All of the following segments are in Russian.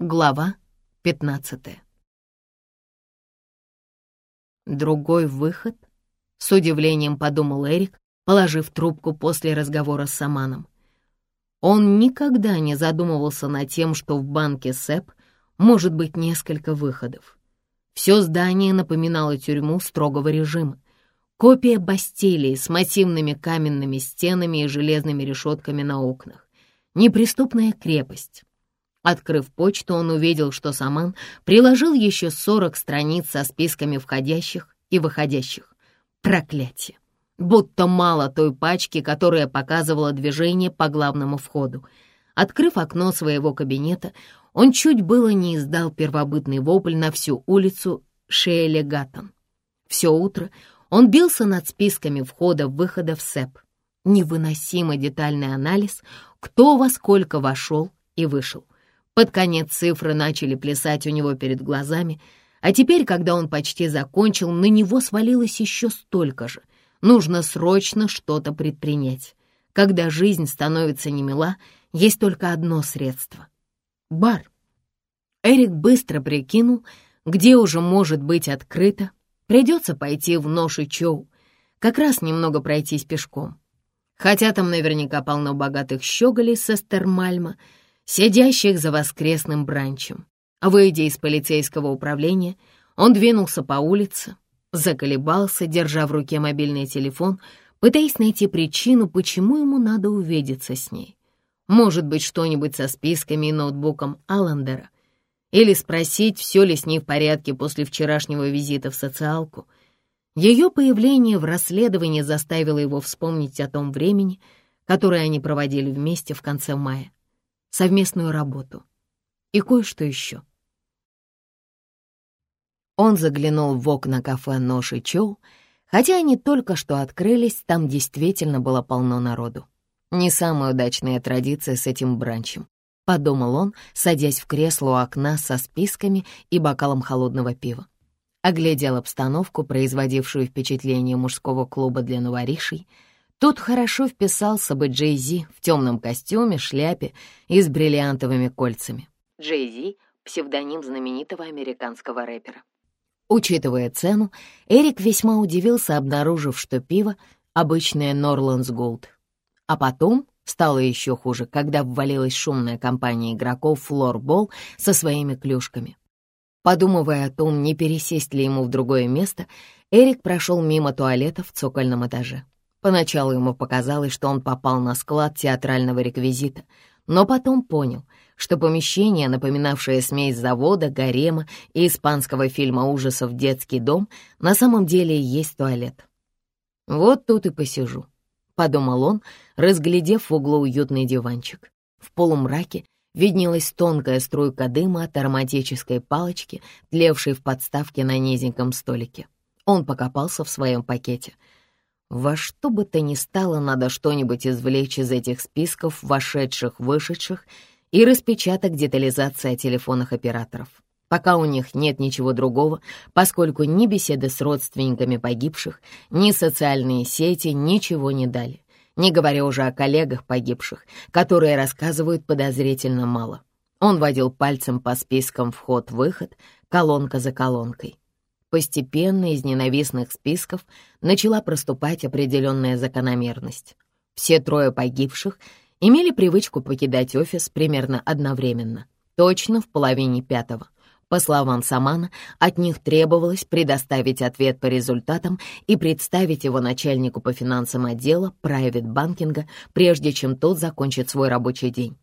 Глава 15 Другой выход? С удивлением подумал Эрик, положив трубку после разговора с Саманом. Он никогда не задумывался над тем, что в банке СЭП может быть несколько выходов. Все здание напоминало тюрьму строгого режима. Копия Бастилии с массивными каменными стенами и железными решетками на окнах. Неприступная крепость Открыв почту, он увидел, что Саман приложил еще 40 страниц со списками входящих и выходящих. Проклятие! Будто мало той пачки, которая показывала движение по главному входу. Открыв окно своего кабинета, он чуть было не издал первобытный вопль на всю улицу Шейле Гаттон. Все утро он бился над списками входа-выхода в СЭП. Невыносимо детальный анализ, кто во сколько вошел и вышел. Под конец цифры начали плясать у него перед глазами, а теперь, когда он почти закончил, на него свалилось еще столько же. Нужно срочно что-то предпринять. Когда жизнь становится немила, есть только одно средство — бар. Эрик быстро прикинул, где уже может быть открыто. Придется пойти в Ноши Чоу, как раз немного пройтись пешком. Хотя там наверняка полно богатых щеголей с Эстермальма — сидящих за воскресным бранчем. Выйдя из полицейского управления, он двинулся по улице, заколебался, держа в руке мобильный телефон, пытаясь найти причину, почему ему надо увидеться с ней. Может быть, что-нибудь со списками и ноутбуком Аллендера. Или спросить, все ли с ней в порядке после вчерашнего визита в социалку. Ее появление в расследовании заставило его вспомнить о том времени, которое они проводили вместе в конце мая совместную работу и кое-что еще. Он заглянул в окна кафе «Нож и Чоу», хотя они только что открылись, там действительно было полно народу. Не самая удачная традиция с этим бранчем, подумал он, садясь в кресло у окна со списками и бокалом холодного пива. Оглядел обстановку, производившую впечатление мужского клуба для новоришей, Тут хорошо вписался бы Джей Зи в темном костюме, шляпе и с бриллиантовыми кольцами. Джей Зи — псевдоним знаменитого американского рэпера. Учитывая цену, Эрик весьма удивился, обнаружив, что пиво — обычное Норландс Голд. А потом стало еще хуже, когда ввалилась шумная компания игроков флорбол со своими клюшками. Подумывая о том, не пересесть ли ему в другое место, Эрик прошел мимо туалета в цокольном этаже. Поначалу ему показалось, что он попал на склад театрального реквизита, но потом понял, что помещение, напоминавшее смесь завода, гарема и испанского фильма ужасов «Детский дом», на самом деле и есть туалет. «Вот тут и посижу», — подумал он, разглядев в углу уютный диванчик. В полумраке виднелась тонкая струйка дыма от ароматической палочки, тлевшей в подставке на низеньком столике. Он покопался в своем пакете — во что бы то ни стало, надо что-нибудь извлечь из этих списков вошедших, вышедших и распечаток детализации о телефонах операторов. Пока у них нет ничего другого, поскольку ни беседы с родственниками погибших, ни социальные сети ничего не дали, не говоря уже о коллегах погибших, которые рассказывают подозрительно мало. Он водил пальцем по спискам вход-выход, колонка за колонкой. Постепенно из ненавистных списков начала проступать определенная закономерность. Все трое погибших имели привычку покидать офис примерно одновременно, точно в половине пятого. По словам Самана, от них требовалось предоставить ответ по результатам и представить его начальнику по финансам отдела private банкинга, прежде чем тот закончит свой рабочий день.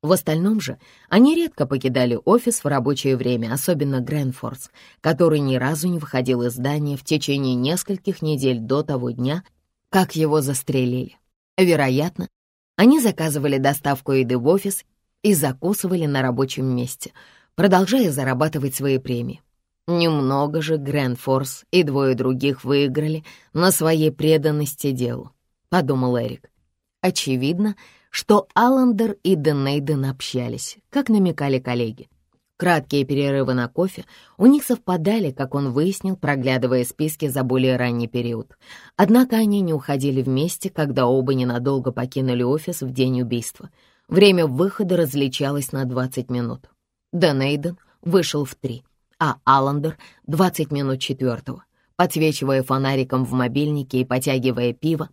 В остальном же они редко покидали офис в рабочее время, особенно Грэнфордс, который ни разу не выходил из здания в течение нескольких недель до того дня, как его застрелили. Вероятно, они заказывали доставку еды в офис и закусывали на рабочем месте, продолжая зарабатывать свои премии. Немного же Грэнфорс и двое других выиграли на своей преданности делу, подумал Эрик. Очевидно, что Аллендер и Денейден общались, как намекали коллеги. Краткие перерывы на кофе у них совпадали, как он выяснил, проглядывая списки за более ранний период. Однако они не уходили вместе, когда оба ненадолго покинули офис в день убийства. Время выхода различалось на 20 минут. Дэн Эйден вышел в три, а Аллендер — 20 минут четвертого. Подсвечивая фонариком в мобильнике и потягивая пиво,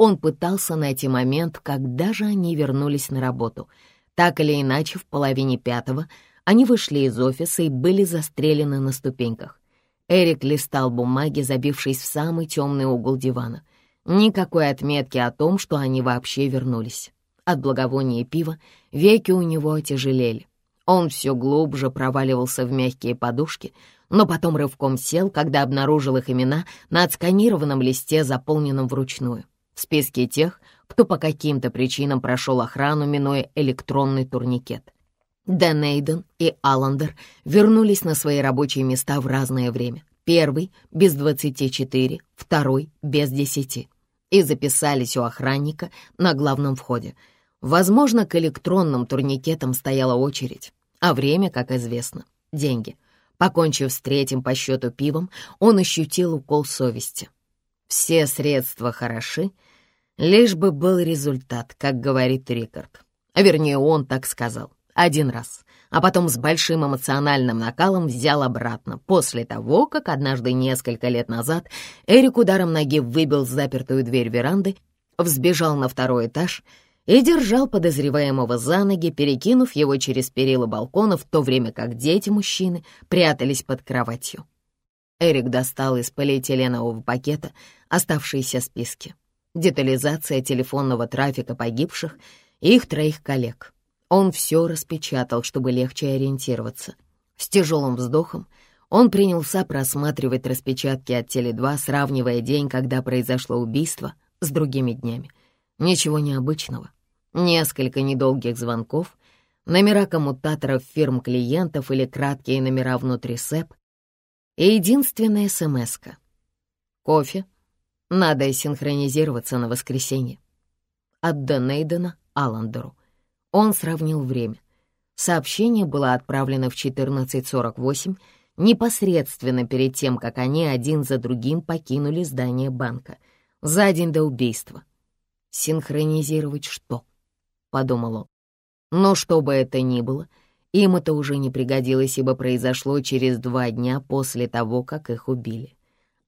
он пытался найти момент, когда же они вернулись на работу. Так или иначе, в половине пятого они вышли из офиса и были застрелены на ступеньках. Эрик листал бумаги, забившись в самый темный угол дивана. Никакой отметки о том, что они вообще вернулись. От благовония пива веки у него отяжелели. Он все глубже проваливался в мягкие подушки, но потом рывком сел, когда обнаружил их имена на отсканированном листе, заполненном вручную. В списке тех, кто по каким-то причинам прошел охрану, минуя электронный турникет. Дэн и Аллендер вернулись на свои рабочие места в разное время. Первый — без двадцати четыре, второй — без десяти. И записались у охранника на главном входе. Возможно, к электронным турникетам стояла очередь. А время, как известно, — деньги. Покончив с третьим по счету пивом, он ощутил укол совести. Все средства хороши, лишь бы был результат, как говорит Рикард. А вернее, он так сказал. Один раз. А потом с большим эмоциональным накалом взял обратно, после того, как однажды несколько лет назад Эрик ударом ноги выбил запертую дверь веранды, взбежал на второй этаж — и держал подозреваемого за ноги, перекинув его через перила балкона, в то время как дети-мужчины прятались под кроватью. Эрик достал из полиэтиленового пакета оставшиеся списки. Детализация телефонного трафика погибших и их троих коллег. Он все распечатал, чтобы легче ориентироваться. С тяжелым вздохом он принялся просматривать распечатки от Теле2, сравнивая день, когда произошло убийство, с другими днями. Ничего необычного. Несколько недолгих звонков, номера коммутаторов фирм клиентов или краткие номера внутри СЭП и единственная смс -ка. Кофе. Надо синхронизироваться на воскресенье. От Донейдена Аллендеру. Он сравнил время. Сообщение было отправлено в 14.48, непосредственно перед тем, как они один за другим покинули здание банка, за день до убийства. Синхронизировать что? — подумал он. Но что бы это ни было, им это уже не пригодилось, ибо произошло через два дня после того, как их убили.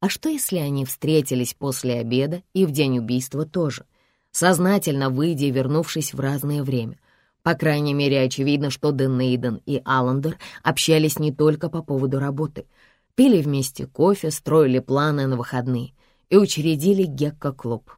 А что, если они встретились после обеда и в день убийства тоже, сознательно выйдя и вернувшись в разное время? По крайней мере, очевидно, что Дэн Нейден и Аллендер общались не только по поводу работы. Пили вместе кофе, строили планы на выходные и учредили Гекко-клуб.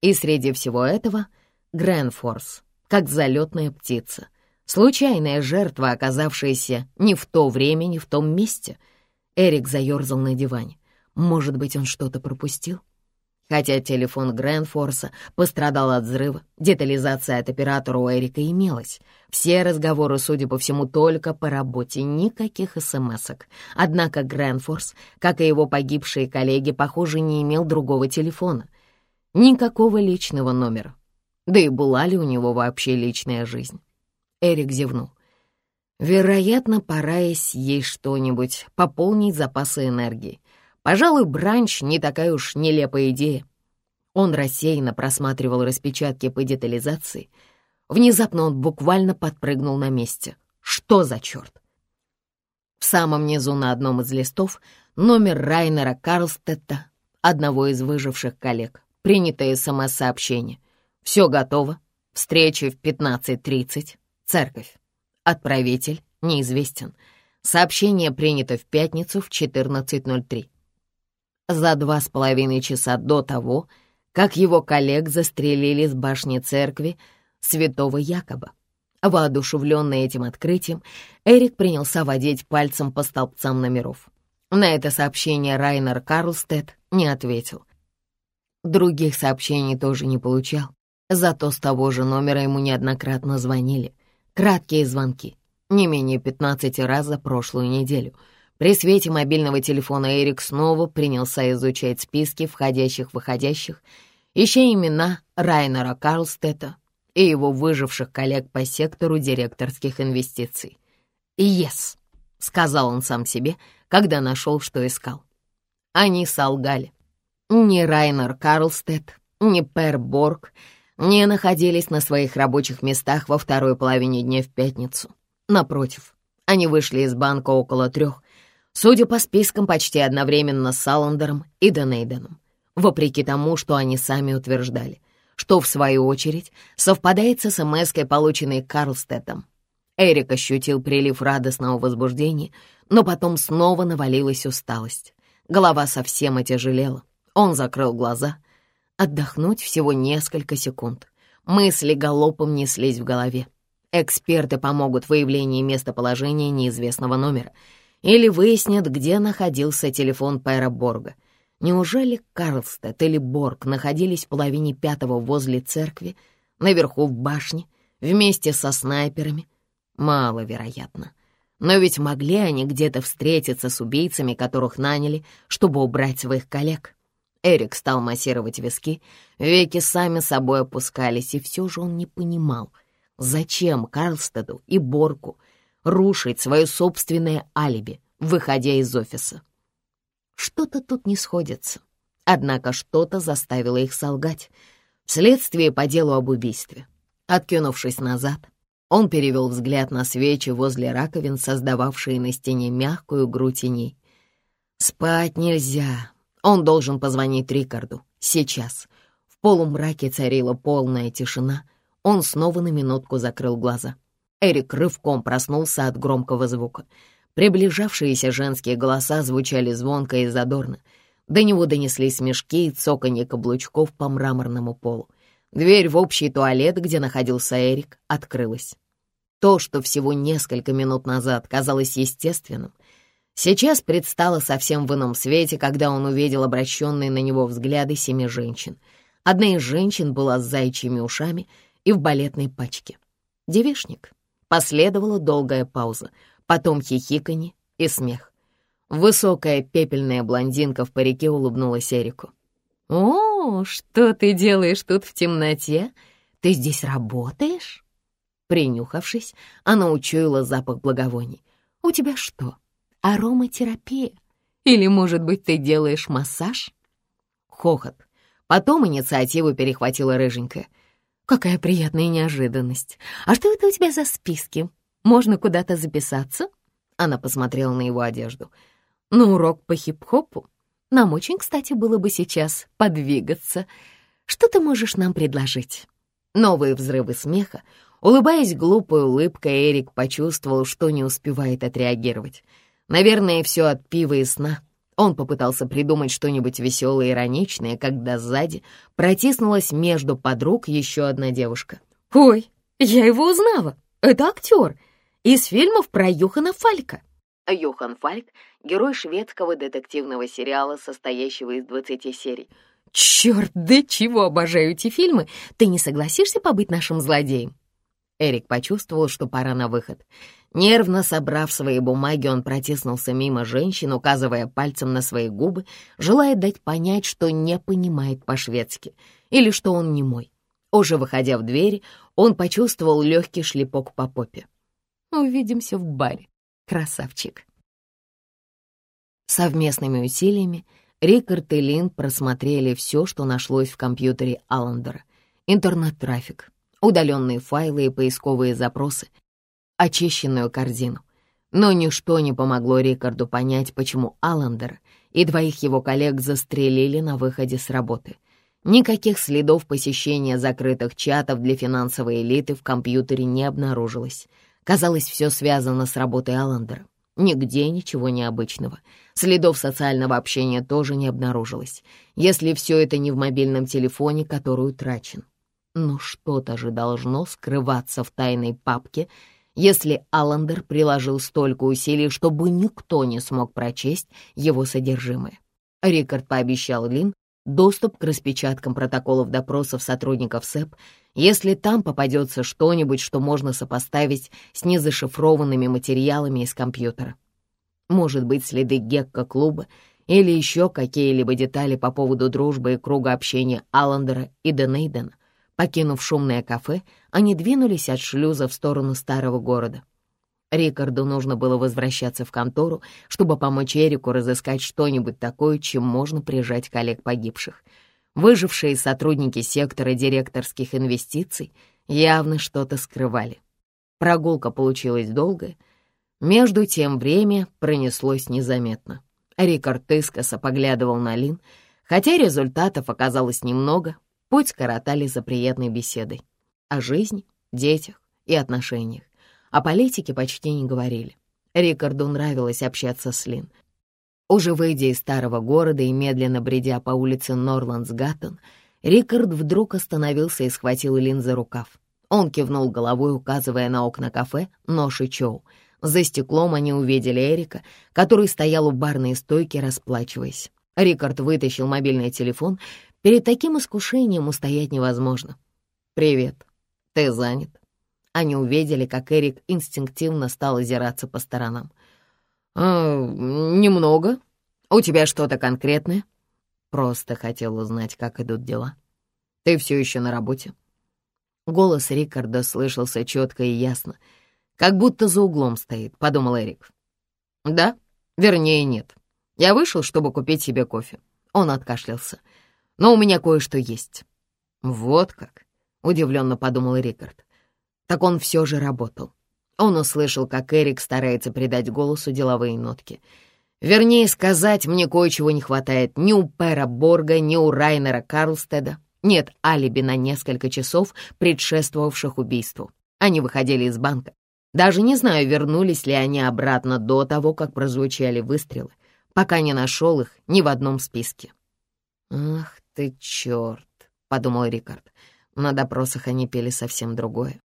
И среди всего этого — Грэнфорс, как залетная птица. Случайная жертва, оказавшаяся не в то время, не в том месте. Эрик заерзал на диване. Может быть, он что-то пропустил? Хотя телефон Грэнфорса пострадал от взрыва, детализация от оператора у Эрика имелась. Все разговоры, судя по всему, только по работе, никаких смс-ок. Однако Грэнфорс, как и его погибшие коллеги, похоже, не имел другого телефона. Никакого личного номера. Да и была ли у него вообще личная жизнь? Эрик зевнул. Вероятно, пора и съесть что-нибудь, пополнить запасы энергии. Пожалуй, бранч не такая уж нелепая идея. Он рассеянно просматривал распечатки по детализации. Внезапно он буквально подпрыгнул на месте. Что за черт? В самом низу на одном из листов номер Райнера Карлстетта, одного из выживших коллег, принятое СМС-сообщение. Все готово. Встреча в 15.30. Церковь. Отправитель неизвестен. Сообщение принято в пятницу в 14.03. За два с половиной часа до того, как его коллег застрелили с башни церкви святого Якоба. Воодушевленный этим открытием, Эрик принялся водить пальцем по столбцам номеров. На это сообщение Райнер Карлстед не ответил. Других сообщений тоже не получал. Зато с того же номера ему неоднократно звонили. Краткие звонки, не менее 15 раз за прошлую неделю. При свете мобильного телефона Эрик снова принялся изучать списки входящих-выходящих, ища имена Райнера Карлстета и его выживших коллег по сектору директорских инвестиций. «Ес», — сказал он сам себе, когда нашел, что искал. Они солгали. Ни Райнер Карлстед, ни Пер Борг — не находились на своих рабочих местах во второй половине дня в пятницу. Напротив, Они вышли из банка около трех, судя по спискам, почти одновременно с Саландером и Денейденом, вопреки тому, что они сами утверждали, что, в свою очередь, совпадает с смс полученной Карлстеттом. Эрик ощутил прилив радостного возбуждения, но потом снова навалилась усталость. Голова совсем отяжелела. Он закрыл глаза. Отдохнуть всего несколько секунд. Мысли галопом неслись в голове. Эксперты помогут в выявлении местоположения неизвестного номера или выяснят, где находился телефон Пэра Борга. Неужели Карлстед или Борг находились в половине пятого возле церкви, наверху в башне, вместе со снайперами? Маловероятно. Но ведь могли они где-то встретиться с убийцами, которых наняли, чтобы убрать своих коллег. Эрик стал массировать виски, веки сами собой опускались, и все же он не понимал, зачем Карлстеду и Борку рушить свое собственное алиби, выходя из офиса. Что-то тут не сходится. Однако что-то заставило их солгать. Вследствие по делу об убийстве. Откинувшись назад, он перевел взгляд на свечи возле раковин, создававшие на стене мягкую грудь теней. Спать нельзя. Он должен позвонить Рикарду. Сейчас. В полумраке царила полная тишина. Он снова на минутку закрыл глаза. Эрик рывком проснулся от громкого звука. Приближавшиеся женские голоса звучали звонко и задорно. До него донеслись смешки и цоканье каблучков по мраморному полу. Дверь в общий туалет, где находился Эрик, открылась. То, что всего несколько минут назад казалось естественным, сейчас предстало совсем в ином свете, когда он увидел обращенные на него взгляды семи женщин. Одна из женщин была с зайчьими ушами и в балетной пачке. Девишник. Последовала долгая пауза, потом хихиканье и смех. Высокая пепельная блондинка в парике улыбнулась Эрику. «О, что ты делаешь тут в темноте? Ты здесь работаешь?» Принюхавшись, она учуяла запах благовоний. «У тебя что, ароматерапия? Или, может быть, ты делаешь массаж?» Хохот. Потом инициативу перехватила рыженькая. «Какая приятная неожиданность! А что это у тебя за списки? Можно куда-то записаться?» Она посмотрела на его одежду. «На урок по хип-хопу?» Нам очень, кстати, было бы сейчас подвигаться. Что ты можешь нам предложить?» Новые взрывы смеха. Улыбаясь глупой улыбкой, Эрик почувствовал, что не успевает отреагировать. Наверное, все от пива и сна. Он попытался придумать что-нибудь веселое и ироничное, когда сзади протиснулась между подруг еще одна девушка. «Ой, я его узнала! Это актер из фильмов про Юхана Фалька!» Йохан Фальк — герой шведского детективного сериала, состоящего из 20 серий. «Черт, да чего обожаю эти фильмы! Ты не согласишься побыть нашим злодеем?» Эрик почувствовал, что пора на выход. Нервно собрав свои бумаги, он протиснулся мимо женщин, указывая пальцем на свои губы, желая дать понять, что не понимает по-шведски или что он не мой. Уже выходя в дверь, он почувствовал легкий шлепок по попе. «Увидимся в баре», Красавчик. Совместными усилиями Рикард и Лин просмотрели все, что нашлось в компьютере Аллендера. Интернет-трафик, удаленные файлы и поисковые запросы, очищенную корзину. Но ничто не помогло Рикарду понять, почему Аллендер и двоих его коллег застрелили на выходе с работы. Никаких следов посещения закрытых чатов для финансовой элиты в компьютере не обнаружилось — Казалось, все связано с работой Аллендера. Нигде ничего необычного. Следов социального общения тоже не обнаружилось, если все это не в мобильном телефоне, который утрачен. Но что-то же должно скрываться в тайной папке, если Аллендер приложил столько усилий, чтобы никто не смог прочесть его содержимое. Рикард пообещал Лин доступ к распечаткам протоколов допросов сотрудников СЭП если там попадется что-нибудь, что можно сопоставить с незашифрованными материалами из компьютера. Может быть, следы Гекко-клуба или еще какие-либо детали по поводу дружбы и круга общения Аллендера и Денейдена. Покинув шумное кафе, они двинулись от шлюза в сторону старого города. Рикарду нужно было возвращаться в контору, чтобы помочь Эрику разыскать что-нибудь такое, чем можно прижать коллег погибших — Выжившие сотрудники сектора директорских инвестиций явно что-то скрывали. Прогулка получилась долгая. Между тем время пронеслось незаметно. Рикард искоса поглядывал на Лин, хотя результатов оказалось немного, путь коротали за приятной беседой. О жизни, детях и отношениях. О политике почти не говорили. Рикарду нравилось общаться с Лин. Уже выйдя из старого города и медленно бредя по улице Норландсгаттен, Рикард вдруг остановился и схватил Лин за рукав. Он кивнул головой, указывая на окна кафе «Нож и Чоу». За стеклом они увидели Эрика, который стоял у барной стойки, расплачиваясь. Рикард вытащил мобильный телефон. Перед таким искушением устоять невозможно. «Привет. Ты занят?» Они увидели, как Эрик инстинктивно стал озираться по сторонам. «Э, «Немного. У тебя что-то конкретное?» «Просто хотел узнать, как идут дела. Ты все еще на работе?» Голос Рикарда слышался четко и ясно, как будто за углом стоит, — подумал Эрик. «Да, вернее, нет. Я вышел, чтобы купить себе кофе». Он откашлялся. «Но у меня кое-что есть». «Вот как», — удивленно подумал Рикард. Так он все же работал. Он услышал, как Эрик старается придать голосу деловые нотки. Вернее сказать, мне кое-чего не хватает ни у Пэра Борга, ни у Райнера Карлстеда. Нет алиби на несколько часов, предшествовавших убийству. Они выходили из банка. Даже не знаю, вернулись ли они обратно до того, как прозвучали выстрелы, пока не нашел их ни в одном списке. «Ах ты черт!» — подумал Рикард. На допросах они пели совсем другое.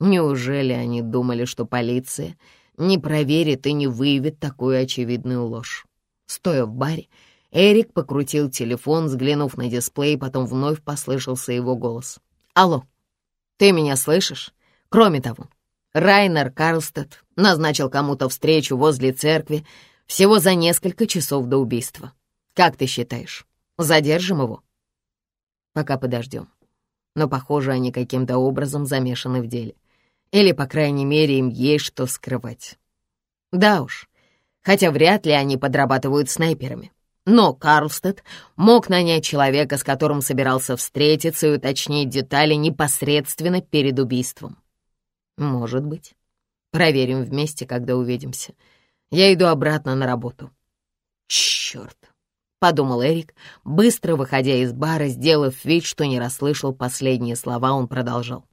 Неужели они думали, что полиция не проверит и не выявит такую очевидную ложь? Стоя в баре, Эрик покрутил телефон, взглянув на дисплей, потом вновь послышался его голос. «Алло, ты меня слышишь? Кроме того, Райнер Карлстед назначил кому-то встречу возле церкви всего за несколько часов до убийства. Как ты считаешь, задержим его?» «Пока подождем. Но, похоже, они каким-то образом замешаны в деле. Или, по крайней мере, им есть что скрывать. Да уж, хотя вряд ли они подрабатывают снайперами. Но Карлстед мог нанять человека, с которым собирался встретиться и уточнить детали непосредственно перед убийством. Может быть. Проверим вместе, когда увидимся. Я иду обратно на работу. Черт, подумал Эрик, быстро выходя из бара, сделав вид, что не расслышал последние слова, он продолжал.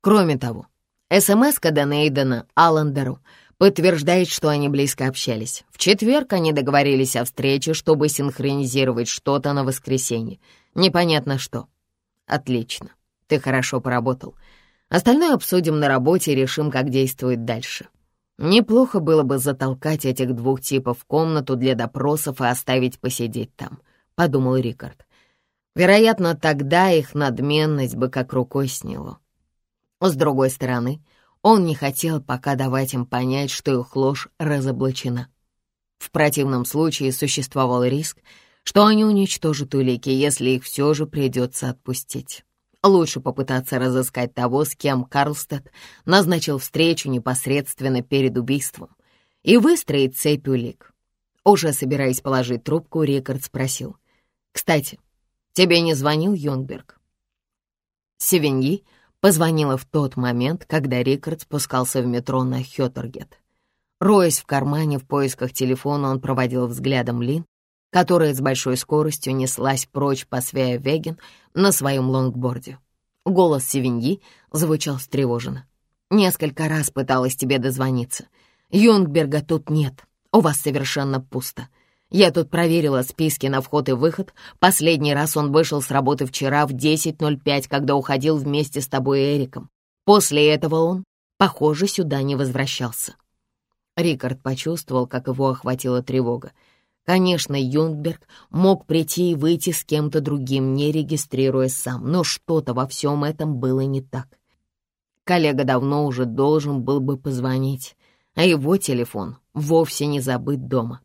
Кроме того, СМС-ка Нейдена Аллендеру подтверждает, что они близко общались. В четверг они договорились о встрече, чтобы синхронизировать что-то на воскресенье. Непонятно что. Отлично. Ты хорошо поработал. Остальное обсудим на работе и решим, как действовать дальше. Неплохо было бы затолкать этих двух типов в комнату для допросов и оставить посидеть там, — подумал Рикард. Вероятно, тогда их надменность бы как рукой сняло. С другой стороны, он не хотел пока давать им понять, что их ложь разоблачена. В противном случае существовал риск, что они уничтожат улики, если их все же придется отпустить. Лучше попытаться разыскать того, с кем Карлстед назначил встречу непосредственно перед убийством, и выстроить цепь улик. Уже собираясь положить трубку, Рикард спросил. «Кстати, тебе не звонил Йонгберг?» Севиньи Позвонила в тот момент, когда Рикард спускался в метро на Хётергет. Роясь в кармане в поисках телефона, он проводил взглядом Лин, которая с большой скоростью неслась прочь по Свея-Веген на своем лонгборде. Голос Севиньи звучал встревоженно. «Несколько раз пыталась тебе дозвониться. Юнгберга тут нет, у вас совершенно пусто. Я тут проверила списки на вход и выход. Последний раз он вышел с работы вчера в 10.05, когда уходил вместе с тобой и Эриком. После этого он, похоже, сюда не возвращался. Рикард почувствовал, как его охватила тревога. Конечно, Юнгберг мог прийти и выйти с кем-то другим, не регистрируясь сам, но что-то во всем этом было не так. Коллега давно уже должен был бы позвонить, а его телефон вовсе не забыт дома.